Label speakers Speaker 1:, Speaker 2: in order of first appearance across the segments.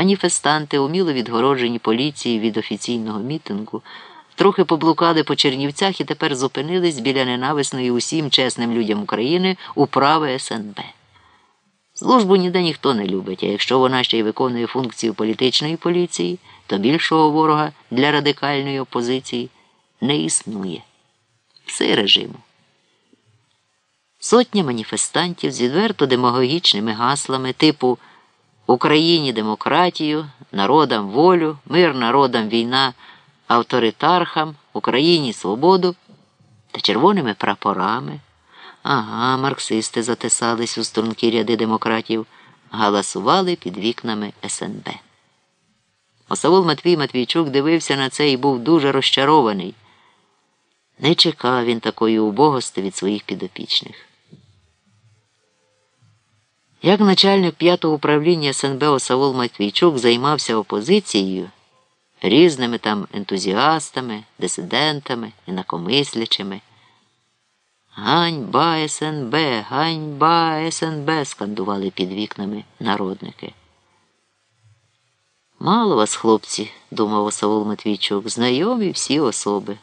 Speaker 1: Маніфестанти, уміло відгороджені поліції від офіційного мітингу, трохи поблукали по Чернівцях і тепер зупинились біля ненависної усім чесним людям України управи СНБ. Службу ніде ніхто не любить, а якщо вона ще й виконує функцію політичної поліції, то більшого ворога для радикальної опозиції не існує. Все режиму. Сотня маніфестантів з відверто демагогічними гаслами типу Україні демократію, народам волю, мир народам війна, авторитархам, Україні свободу та червоними прапорами. Ага, марксисти затисались у стрункі ряди демократів, галасували під вікнами СНБ. Осавул Матвій Матвійчук дивився на це і був дуже розчарований. Не чекав він такої убогости від своїх підопічних. Як начальник п'ятого управління СНБ Осавул Матвійчук займався опозицією, різними там ентузіастами, дисидентами, інакомислячими. Ганьба СНБ, ганьба СНБ, скандували під вікнами народники. Мало вас, хлопці, думав Осавул Матвійчук, знайомі всі особи.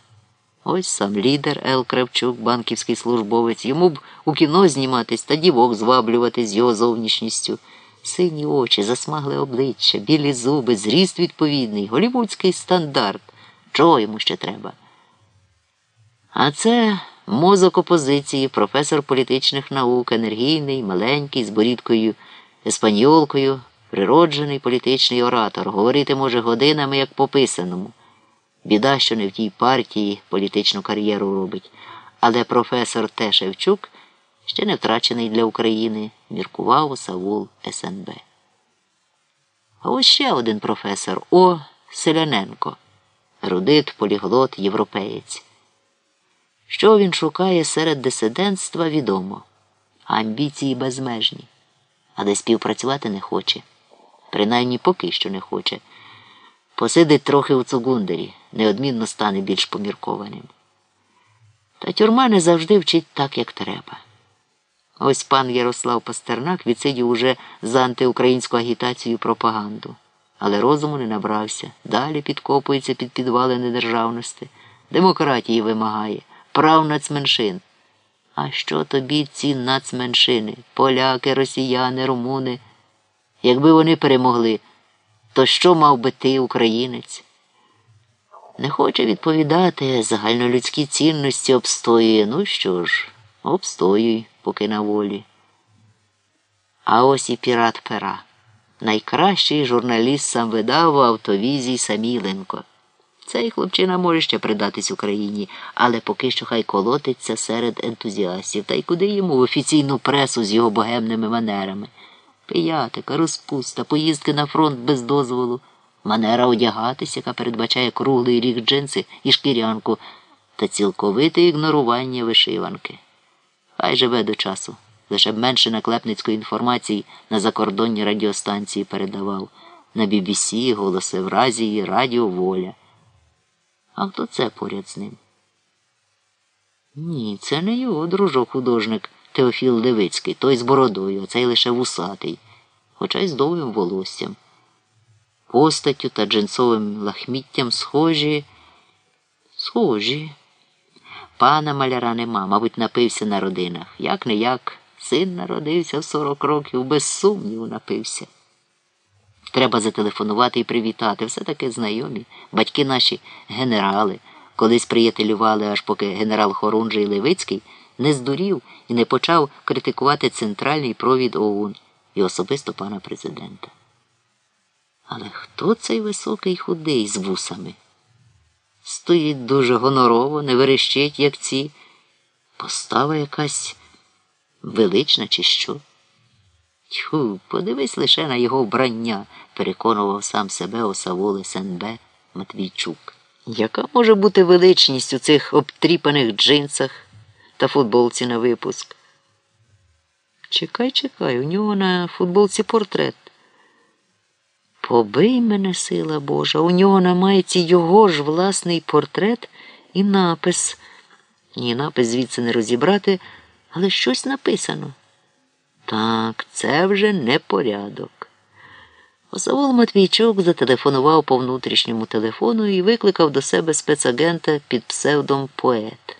Speaker 1: Ось сам лідер Ел Кравчук, банківський службовець, йому б у кіно зніматись та дівок зваблювати з його зовнішністю. Сині очі, засмагле обличчя, білі зуби, зріст відповідний, голівудський стандарт. Чого йому ще треба? А це мозок опозиції, професор політичних наук, енергійний, маленький, з борідкою еспаньолкою, природжений політичний оратор. Говорити може годинами, як по писаному. Біда, що не в тій партії політичну кар'єру робить. Але професор Т. Шевчук ще не втрачений для України, міркував Саул СНБ. А ось ще один професор О. Селяненко, ерудит, поліглот, європеєць. Що він шукає серед дисидентства, відомо. Амбіції безмежні, але співпрацювати не хоче. Принаймні поки що не хоче. Посидить трохи у цугундері, неодмінно стане більш поміркованим. Та тюрма не завжди вчить так, як треба. Ось пан Ярослав Пастернак відсидів уже за антиукраїнську агітацію і пропаганду, але розуму не набрався, далі підкопується під підвали недержавності, демократії вимагає, прав нацменшин. А що тобі ці нацменшини, поляки, росіяни, румуни? Якби вони перемогли, то що мав би ти, українець? Не хоче відповідати, загальнолюдські цінності обстоює. Ну що ж, обстоюй, поки на волі. А ось і пірат пера. Найкращий журналіст сам видав у автовізі Саміленко. Цей хлопчина може ще придатись Україні, але поки що хай колотиться серед ентузіастів, та й куди йому в офіційну пресу з його богемними манерами. Пиятика, розпуста, поїздки на фронт без дозволу, манера одягатися, яка передбачає круглий ріг джинси і шкірянку, та цілковите ігнорування вишиванки. Хай живе до часу, лише б менше наклепницької інформації на закордонні радіостанції передавав, на BBC, Голос Евразії, Радіо Воля. А хто це поряд з ним? Ні, це не його дружок художник. Теофіл Левицький, той з бородою, а цей лише вусатий, хоча й з довгим волоссям. Постаттю та джинсовим лахміттям схожі, схожі. Пана маляра нема, мабуть, напився на родинах. Як не як, син народився в сорок років, без сумніву напився. Треба зателефонувати і привітати. Все таки знайомі. Батьки наші генерали, колись приятелювали, аж поки генерал Хорунжий Левицький не здурів і не почав критикувати центральний провід ОУН і особисто пана президента. Але хто цей високий худий з вусами? Стоїть дуже гонорово, не верещить, як ці. Постава якась велична, чи що? Тьху, подивись лише на його вбрання, переконував сам себе осавол СНБ Матвійчук. Яка може бути величність у цих обтріпаних джинсах? Та футболці на випуск. Чекай, чекай, у нього на футболці портрет. Побий мене, сила Божа, у нього на майці його ж власний портрет і напис. Ні, напис звідси не розібрати, але щось написано. Так, це вже не порядок. Осавул Матвійчук зателефонував по внутрішньому телефону і викликав до себе спецагента під псевдом поет.